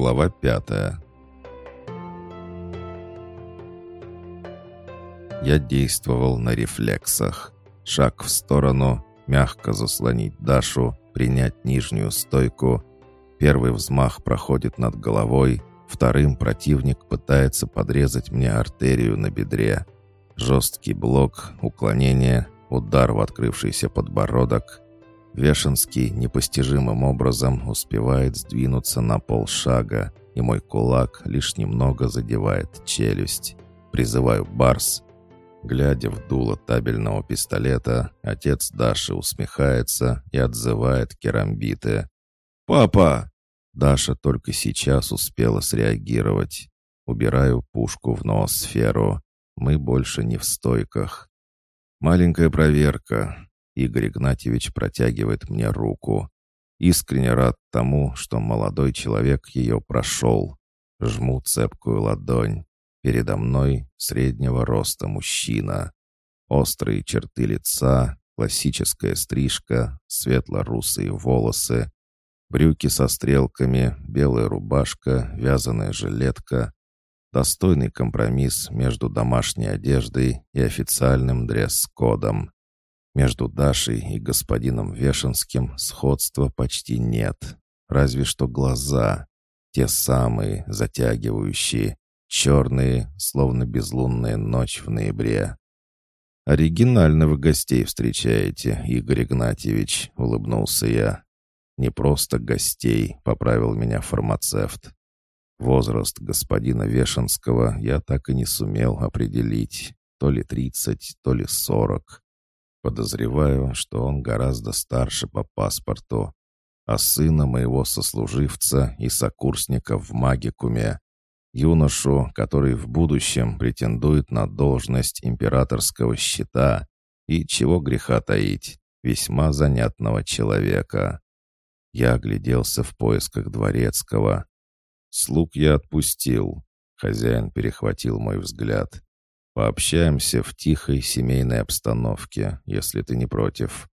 Глава пятая Я действовал на рефлексах. Шаг в сторону, мягко заслонить Дашу, принять нижнюю стойку. Первый взмах проходит над головой, вторым противник пытается подрезать мне артерию на бедре. Жесткий блок, уклонение, удар в открывшийся подбородок. Вешенский непостижимым образом успевает сдвинуться на полшага, и мой кулак лишь немного задевает челюсть. Призываю Барс. Глядя в дуло табельного пистолета, отец Даши усмехается и отзывает керамбиты. «Папа!» Даша только сейчас успела среагировать. Убираю пушку в ноосферу. Мы больше не в стойках. Маленькая проверка. Игорь Игнатьевич протягивает мне руку. Искренне рад тому, что молодой человек ее прошел. Жму цепкую ладонь. Передо мной среднего роста мужчина. Острые черты лица, классическая стрижка, светло-русые волосы, брюки со стрелками, белая рубашка, вязаная жилетка. Достойный компромисс между домашней одеждой и официальным дресс-кодом. Между Дашей и господином Вешенским сходства почти нет. Разве что глаза. Те самые, затягивающие, черные, словно безлунная ночь в ноябре. «Оригинально вы гостей встречаете, Игорь Игнатьевич», — улыбнулся я. «Не просто гостей», — поправил меня фармацевт. Возраст господина Вешенского я так и не сумел определить. То ли тридцать, то ли сорок. Подозреваю, что он гораздо старше по паспорту, а сына моего сослуживца и сокурсника в магикуме, юношу, который в будущем претендует на должность императорского щита и, чего греха таить, весьма занятного человека. Я огляделся в поисках дворецкого. Слуг я отпустил. Хозяин перехватил мой взгляд. Пообщаемся в тихой семейной обстановке, если ты не против.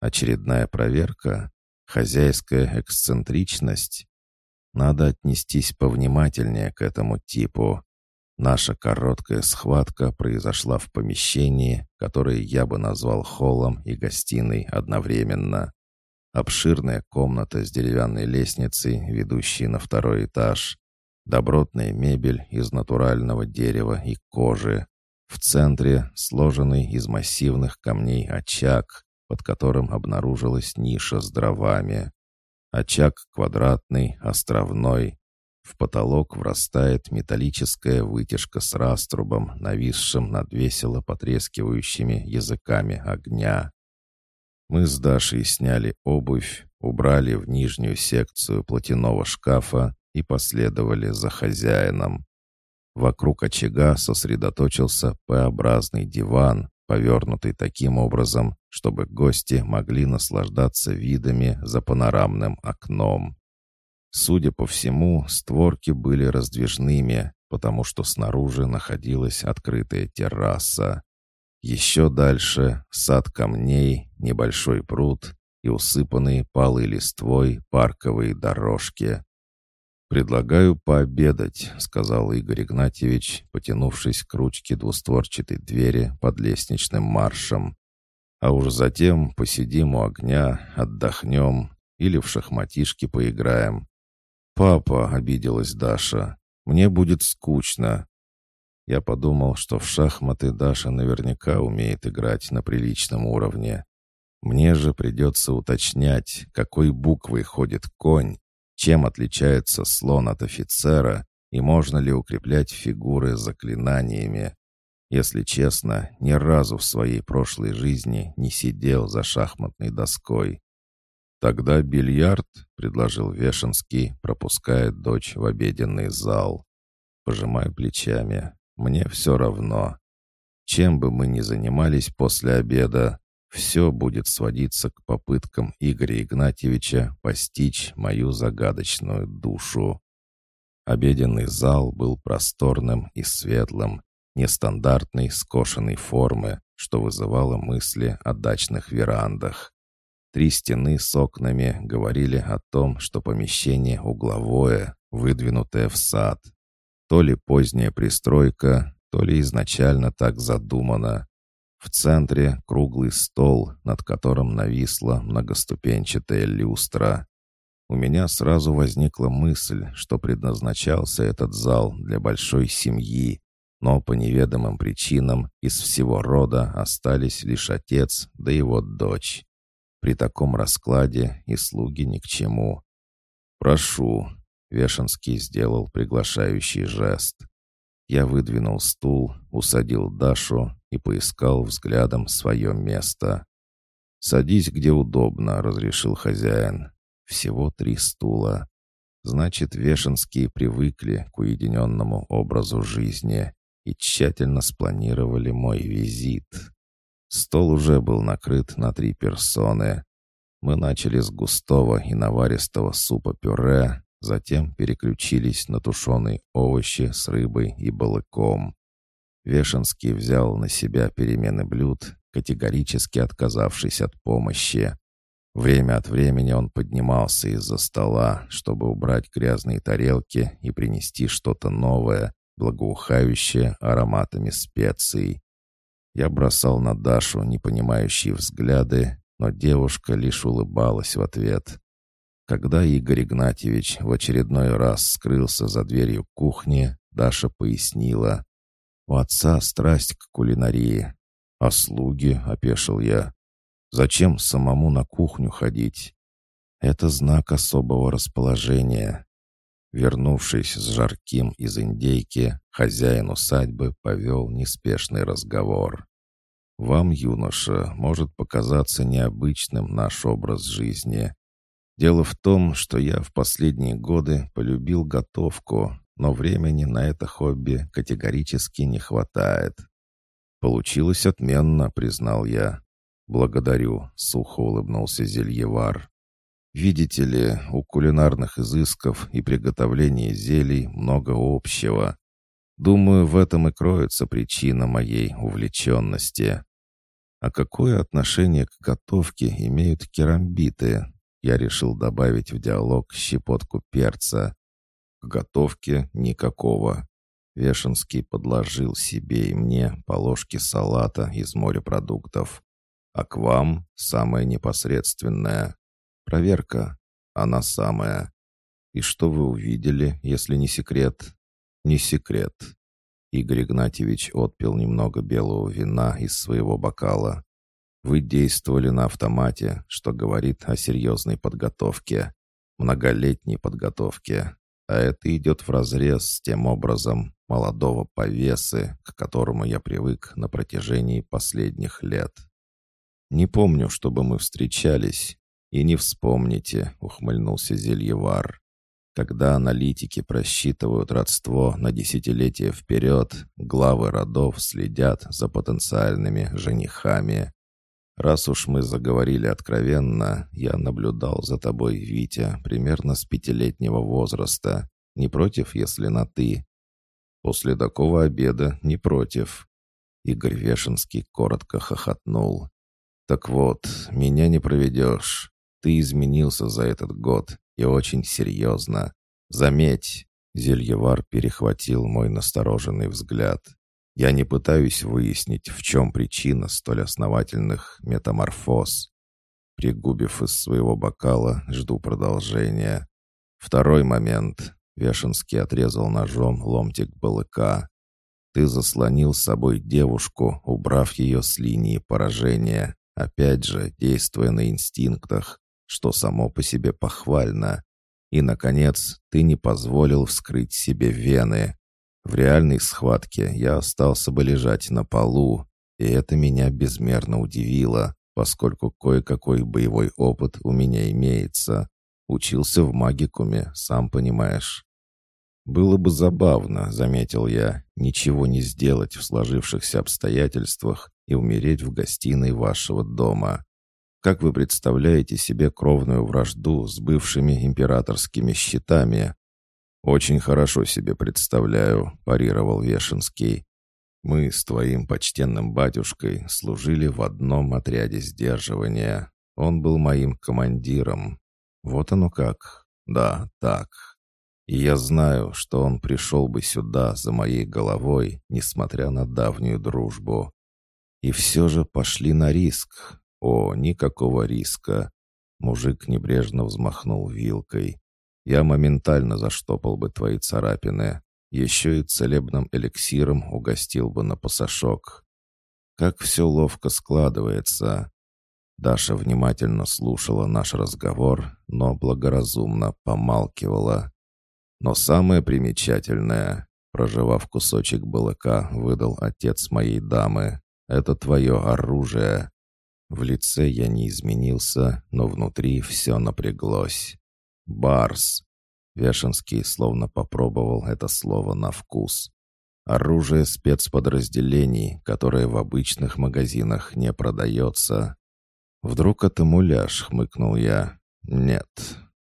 Очередная проверка? Хозяйская эксцентричность? Надо отнестись повнимательнее к этому типу. Наша короткая схватка произошла в помещении, которое я бы назвал холлом и гостиной одновременно. Обширная комната с деревянной лестницей, ведущей на второй этаж. Добротная мебель из натурального дерева и кожи. В центре сложенный из массивных камней очаг, под которым обнаружилась ниша с дровами. Очаг квадратный, островной. В потолок врастает металлическая вытяжка с раструбом, нависшим над весело потрескивающими языками огня. Мы с Дашей сняли обувь, убрали в нижнюю секцию платяного шкафа и последовали за хозяином. Вокруг очага сосредоточился П-образный диван, повернутый таким образом, чтобы гости могли наслаждаться видами за панорамным окном. Судя по всему, створки были раздвижными, потому что снаружи находилась открытая терраса. Еще дальше сад камней, небольшой пруд и усыпанные палой листвой парковые дорожки. «Предлагаю пообедать», — сказал Игорь Игнатьевич, потянувшись к ручке двустворчатой двери под лестничным маршем. «А уж затем посидим у огня, отдохнем или в шахматишки поиграем». «Папа», — обиделась Даша, — «мне будет скучно». Я подумал, что в шахматы Даша наверняка умеет играть на приличном уровне. Мне же придется уточнять, какой буквой ходит конь, чем отличается слон от офицера и можно ли укреплять фигуры заклинаниями. Если честно, ни разу в своей прошлой жизни не сидел за шахматной доской. «Тогда бильярд», — предложил Вешенский, пропуская дочь в обеденный зал. Пожимаю плечами. «Мне все равно. Чем бы мы ни занимались после обеда, все будет сводиться к попыткам Игоря Игнатьевича постичь мою загадочную душу. Обеденный зал был просторным и светлым, нестандартной скошенной формы, что вызывало мысли о дачных верандах. Три стены с окнами говорили о том, что помещение угловое, выдвинутое в сад. То ли поздняя пристройка, то ли изначально так задумано. В центре круглый стол, над которым нависла многоступенчатая люстра. У меня сразу возникла мысль, что предназначался этот зал для большой семьи, но по неведомым причинам из всего рода остались лишь отец да его дочь. При таком раскладе и слуги ни к чему. «Прошу», — Вешенский сделал приглашающий жест. Я выдвинул стул, усадил Дашу и поискал взглядом свое место. «Садись, где удобно», — разрешил хозяин. «Всего три стула. Значит, Вешенские привыкли к уединенному образу жизни и тщательно спланировали мой визит. Стол уже был накрыт на три персоны. Мы начали с густого и наваристого супа-пюре, затем переключились на тушеные овощи с рыбой и балыком. Вешенский взял на себя перемены блюд, категорически отказавшись от помощи. Время от времени он поднимался из-за стола, чтобы убрать грязные тарелки и принести что-то новое, благоухающее ароматами специй. Я бросал на Дашу непонимающие взгляды, но девушка лишь улыбалась в ответ. Когда Игорь Игнатьевич в очередной раз скрылся за дверью кухни, Даша пояснила. «У отца страсть к кулинарии. А слуги?» — опешил я. «Зачем самому на кухню ходить?» «Это знак особого расположения. Вернувшись с жарким из индейки, хозяин усадьбы повел неспешный разговор. «Вам, юноша, может показаться необычным наш образ жизни. Дело в том, что я в последние годы полюбил готовку, но времени на это хобби категорически не хватает. Получилось отменно, признал я. Благодарю, сухо улыбнулся Зельевар. Видите ли, у кулинарных изысков и приготовления зелий много общего. Думаю, в этом и кроется причина моей увлеченности. А какое отношение к готовке имеют керамбиты? Я решил добавить в диалог щепотку перца. К готовке никакого. Вешенский подложил себе и мне по ложке салата из морепродуктов. А к вам самое непосредственное. Проверка. Она самая. И что вы увидели, если не секрет? Не секрет. Игорь Игнатьевич отпил немного белого вина из своего бокала. Вы действовали на автомате, что говорит о серьезной подготовке, многолетней подготовке. А это идет вразрез с тем образом молодого повесы, к которому я привык на протяжении последних лет. Не помню, чтобы мы встречались, «И не вспомните», — ухмыльнулся Зельевар. «Когда аналитики просчитывают родство на десятилетия вперед, главы родов следят за потенциальными женихами. Раз уж мы заговорили откровенно, я наблюдал за тобой, Витя, примерно с пятилетнего возраста. Не против, если на «ты»?» «После такого обеда не против». Игорь Вешенский коротко хохотнул. «Так вот, меня не проведешь. Ты изменился за этот год, и очень серьезно. Заметь, Зельевар перехватил мой настороженный взгляд. Я не пытаюсь выяснить, в чем причина столь основательных метаморфоз. Пригубив из своего бокала, жду продолжения. Второй момент. Вешенский отрезал ножом ломтик балыка. Ты заслонил с собой девушку, убрав ее с линии поражения, опять же, действуя на инстинктах что само по себе похвально. И, наконец, ты не позволил вскрыть себе вены. В реальной схватке я остался бы лежать на полу, и это меня безмерно удивило, поскольку кое-какой боевой опыт у меня имеется. Учился в магикуме, сам понимаешь. «Было бы забавно», — заметил я, — «ничего не сделать в сложившихся обстоятельствах и умереть в гостиной вашего дома. Как вы представляете себе кровную вражду с бывшими императорскими щитами?» «Очень хорошо себе представляю», — парировал Вешенский. «Мы с твоим почтенным батюшкой служили в одном отряде сдерживания. Он был моим командиром. Вот оно как. Да, так. И я знаю, что он пришел бы сюда за моей головой, несмотря на давнюю дружбу. И все же пошли на риск. О, никакого риска. Мужик небрежно взмахнул вилкой. Я моментально заштопал бы твои царапины. Еще и целебным эликсиром угостил бы на посошок. Как все ловко складывается. Даша внимательно слушала наш разговор, но благоразумно помалкивала. Но самое примечательное, проживав кусочек балыка, выдал отец моей дамы. Это твое оружие. В лице я не изменился, но внутри все напряглось. Барс. Вешенский словно попробовал это слово на вкус. Оружие спецподразделений, которое в обычных магазинах не продается. «Вдруг это муляж?» — хмыкнул я. «Нет».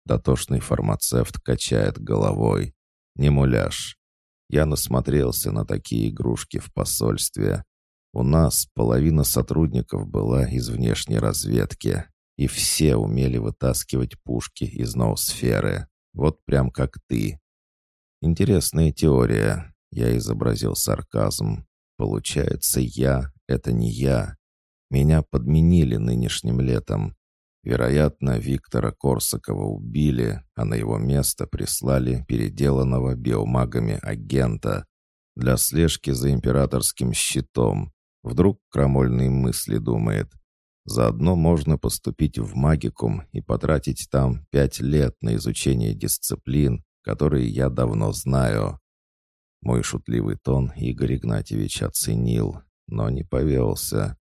Дотошный фармацевт качает головой. «Не муляж. Я насмотрелся на такие игрушки в посольстве. У нас половина сотрудников была из внешней разведки, и все умели вытаскивать пушки из ноосферы. Вот прям как ты. Интересная теория. Я изобразил сарказм. Получается, я — это не я. Меня подменили нынешним летом. Вероятно, Виктора Корсакова убили, а на его место прислали переделанного биомагами агента для слежки за императорским щитом. Вдруг крамольные мысли думает. Заодно можно поступить в магикум и потратить там пять лет на изучение дисциплин, которые я давно знаю. Мой шутливый тон Игорь Игнатьевич оценил, но не повелся.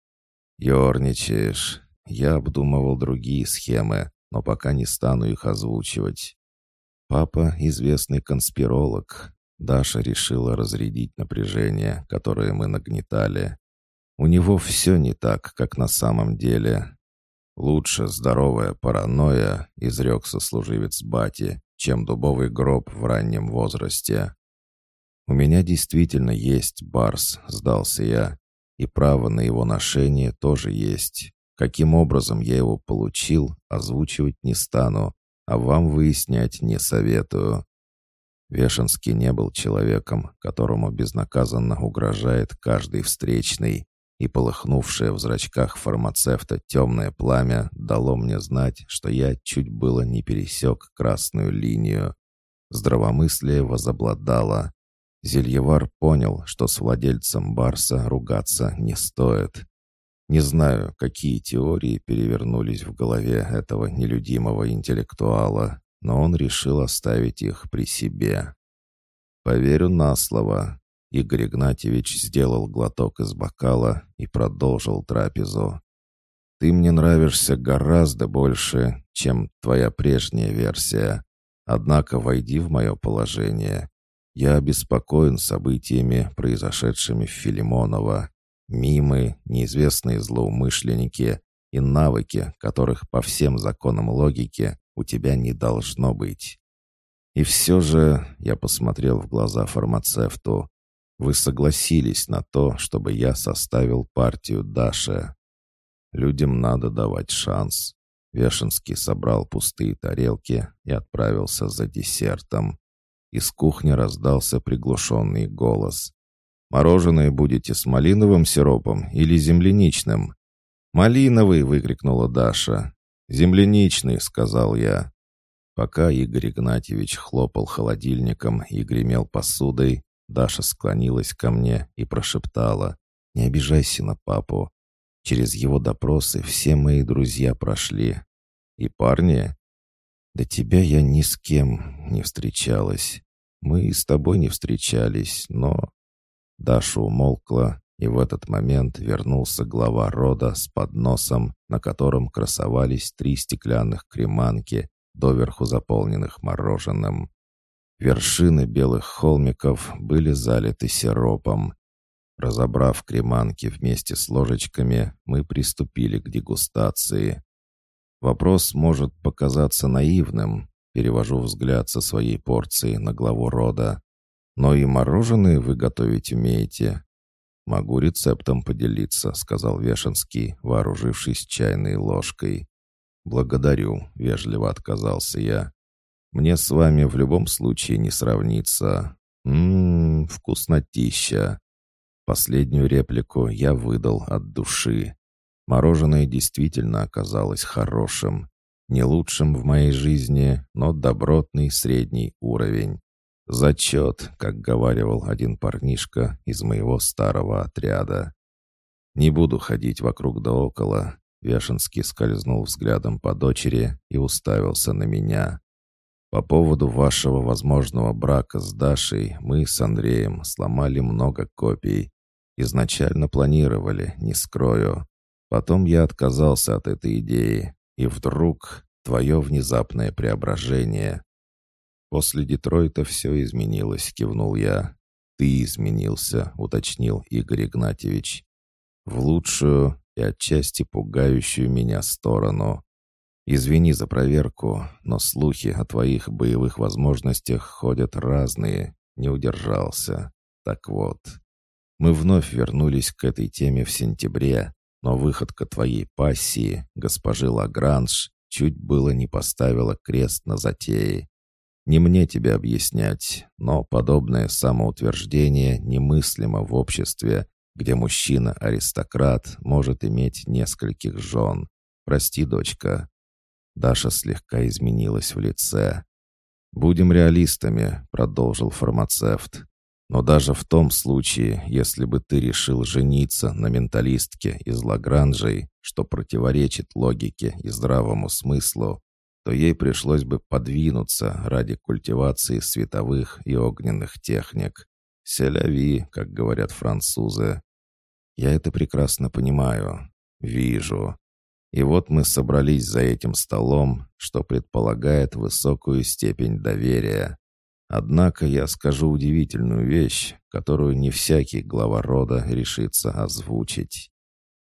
«Ерничаешь. Я обдумывал другие схемы, но пока не стану их озвучивать. Папа — известный конспиролог. Даша решила разрядить напряжение, которое мы нагнетали. У него все не так, как на самом деле. Лучше здоровая паранойя, изрек сослуживец Бати, чем дубовый гроб в раннем возрасте. «У меня действительно есть барс», — сдался я. И право на его ношение тоже есть. Каким образом я его получил, озвучивать не стану, а вам выяснять не советую. Вешенский не был человеком, которому безнаказанно угрожает каждый встречный, и полыхнувшее в зрачках фармацевта темное пламя дало мне знать, что я чуть было не пересек красную линию. Здравомыслие возобладало. Зельевар понял, что с владельцем Барса ругаться не стоит. Не знаю, какие теории перевернулись в голове этого нелюдимого интеллектуала, но он решил оставить их при себе. «Поверю на слово». Игорь Игнатьевич сделал глоток из бокала и продолжил трапезу. «Ты мне нравишься гораздо больше, чем твоя прежняя версия. Однако войди в мое положение. Я обеспокоен событиями, произошедшими в Филимоново. Мимы, неизвестные злоумышленники и навыки, которых по всем законам логики у тебя не должно быть. И все же я посмотрел в глаза фармацевту. Вы согласились на то, чтобы я составил партию Даши. Людям надо давать шанс. Вешенский собрал пустые тарелки и отправился за десертом. Из кухни раздался приглушенный голос. «Мороженое будете с малиновым сиропом или земляничным?» «Малиновый!» — выкрикнула Даша. «Земляничный!» — сказал я. Пока Игорь Игнатьевич хлопал холодильником и гремел посудой, Даша склонилась ко мне и прошептала. «Не обижайся на папу. Через его допросы все мои друзья прошли. И парни, «До тебя я ни с кем не встречалась. Мы с тобой не встречались, но...» Даша умолкла, и в этот момент вернулся глава рода с подносом, на котором красовались три стеклянных креманки, доверху заполненных мороженым. Вершины белых холмиков были залиты сиропом. Разобрав креманки вместе с ложечками, мы приступили к дегустации. Вопрос может показаться наивным, перевожу взгляд со своей порции на главу рода. Но и мороженое вы готовить умеете. Могу рецептом поделиться, сказал Вешенский, вооружившись чайной ложкой. «Благодарю», — вежливо отказался я. «Мне с вами в любом случае не сравнится. Ммм, вкуснотища». Последнюю реплику я выдал от души. Мороженое действительно оказалось хорошим. Не лучшим в моей жизни, но добротный средний уровень. Зачет, как говаривал один парнишка из моего старого отряда. Не буду ходить вокруг да около. Вешенский скользнул взглядом по дочери и уставился на меня. По поводу вашего возможного брака с Дашей мы с Андреем сломали много копий. Изначально планировали, не скрою. Потом я отказался от этой идеи, и вдруг твое внезапное преображение. После Детройта все изменилось, кивнул я. Ты изменился, уточнил Игорь Игнатьевич. В лучшую и отчасти пугающую меня сторону. Извини за проверку, но слухи о твоих боевых возможностях ходят разные. Не удержался. Так вот, мы вновь вернулись к этой теме в сентябре, но выходка твоей пассии, госпожи Лагранж, чуть было не поставила крест на затее. Не мне тебе объяснять, но подобное самоутверждение немыслимо в обществе, где мужчина-аристократ может иметь нескольких жен. Прости, дочка. Даша слегка изменилась в лице. «Будем реалистами», — продолжил фармацевт. Но даже в том случае, если бы ты решил жениться на менталистке из Лагранжей, что противоречит логике и здравому смыслу, то ей пришлось бы подвинуться ради культивации световых и огненных техник. «Селяви», как говорят французы. Я это прекрасно понимаю. Вижу. И вот мы собрались за этим столом, что предполагает высокую степень доверия. Однако я скажу удивительную вещь, которую не всякий глава рода решится озвучить.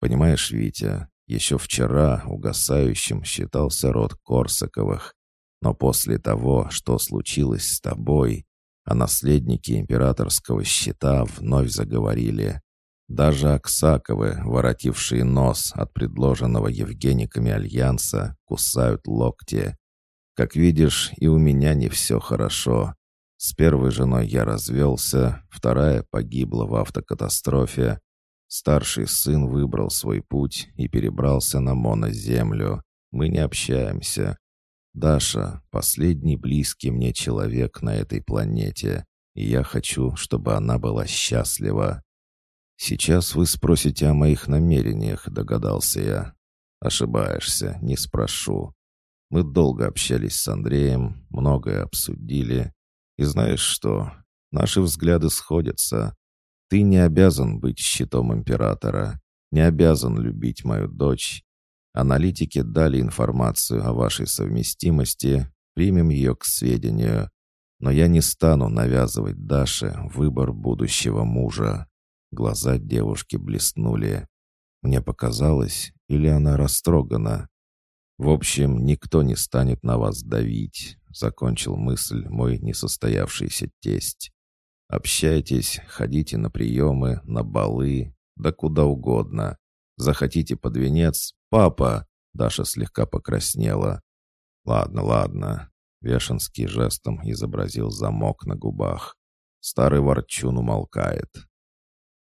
Понимаешь, Витя, еще вчера угасающим считался род Корсаковых, но после того, что случилось с тобой, а наследники императорского щита вновь заговорили. Даже Аксаковы, воротившие нос от предложенного Евгениками альянса, кусают локти. Как видишь, и у меня не все хорошо. С первой женой я развелся, вторая погибла в автокатастрофе. Старший сын выбрал свой путь и перебрался на моноземлю. Мы не общаемся. Даша — последний близкий мне человек на этой планете, и я хочу, чтобы она была счастлива. Сейчас вы спросите о моих намерениях, догадался я. Ошибаешься, не спрошу. Мы долго общались с Андреем, многое обсудили, и знаешь что? Наши взгляды сходятся. Ты не обязан быть щитом императора, не обязан любить мою дочь. Аналитики дали информацию о вашей совместимости, примем ее к сведению. Но я не стану навязывать Даше выбор будущего мужа. Глаза девушки блеснули. Мне показалось, или она растрогана. В общем, никто не станет на вас давить, закончил мысль мой несостоявшийся тесть. Общайтесь, ходите на приемы, на балы, да куда угодно. Захотите под венец? Папа!» Даша слегка покраснела. «Ладно, ладно». Вешенский жестом изобразил замок на губах. Старый ворчун умолкает.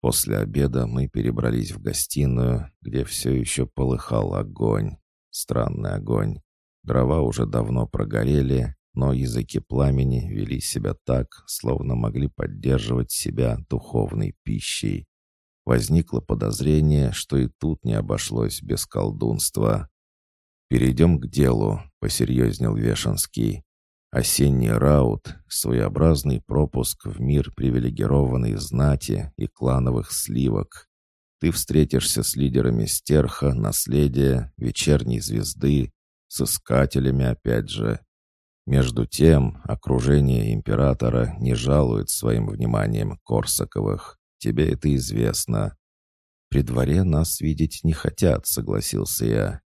После обеда мы перебрались в гостиную, где все еще полыхал огонь. Странный огонь. Дрова уже давно прогорели, но языки пламени вели себя так, словно могли поддерживать себя духовной пищей. Возникло подозрение, что и тут не обошлось без колдунства. «Перейдем к делу», — посерьезнел Вешенский. «Осенний раут — своеобразный пропуск в мир привилегированной знати и клановых сливок. Ты встретишься с лидерами стерха, наследия, вечерней звезды, с искателями опять же. Между тем, окружение императора не жалует своим вниманием Корсаковых. Тебе это известно. При дворе нас видеть не хотят, согласился я.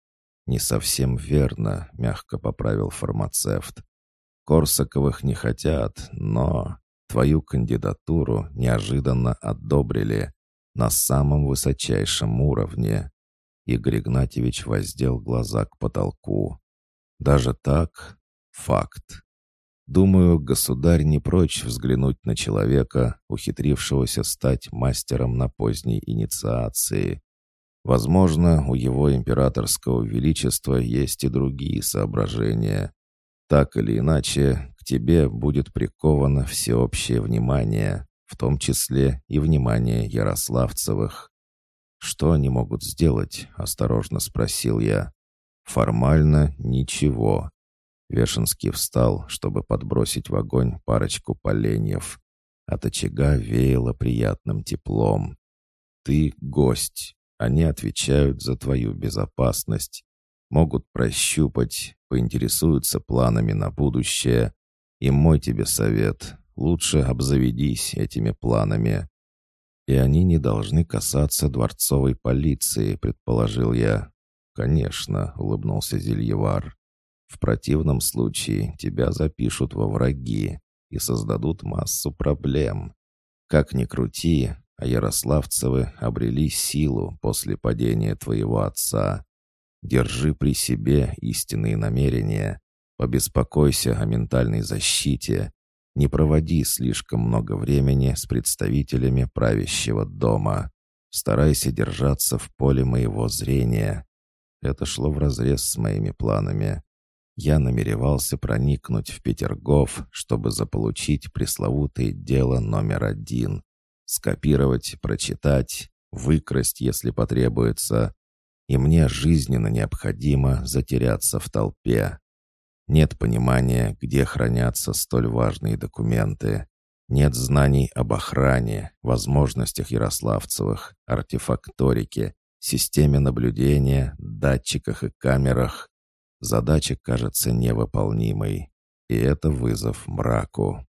Не совсем верно, мягко поправил фармацевт. Корсаковых не хотят, но твою кандидатуру неожиданно одобрили на самом высочайшем уровне. Игорь Игнатьевич воздел глаза к потолку. «Даже так? Факт. Думаю, государь не прочь взглянуть на человека, ухитрившегося стать мастером на поздней инициации. Возможно, у его императорского величества есть и другие соображения. Так или иначе, к тебе будет приковано всеобщее внимание, в том числе и внимание Ярославцевых. «Что они могут сделать?» — осторожно спросил я. «Формально ничего». Вешенский встал, чтобы подбросить в огонь парочку поленьев. От очага веяло приятным теплом. «Ты гость. Они отвечают за твою безопасность. Могут прощупать, поинтересуются планами на будущее. И мой тебе совет — лучше обзаведись этими планами. «И они не должны касаться дворцовой полиции», — предположил я. «Конечно», — улыбнулся Зельевар. «В противном случае тебя запишут во враги и создадут массу проблем. Как ни крути, а Ярославцевы обрели силу после падения твоего отца. Держи при себе истинные намерения, побеспокойся о ментальной защите не проводи слишком много времени с представителями правящего дома. Старайся держаться в поле моего зрения. Это шло вразрез с моими планами. Я намеревался проникнуть в Петергоф, чтобы заполучить пресловутое дело номер один. Скопировать, прочитать, выкрасть, если потребуется. И мне жизненно необходимо затеряться в толпе. Нет понимания, где хранятся столь важные документы. Нет знаний об охране, возможностях Ярославцевых, артефакторике, системе наблюдения, датчиках и камерах. Задача кажется невыполнимой. И это вызов мраку.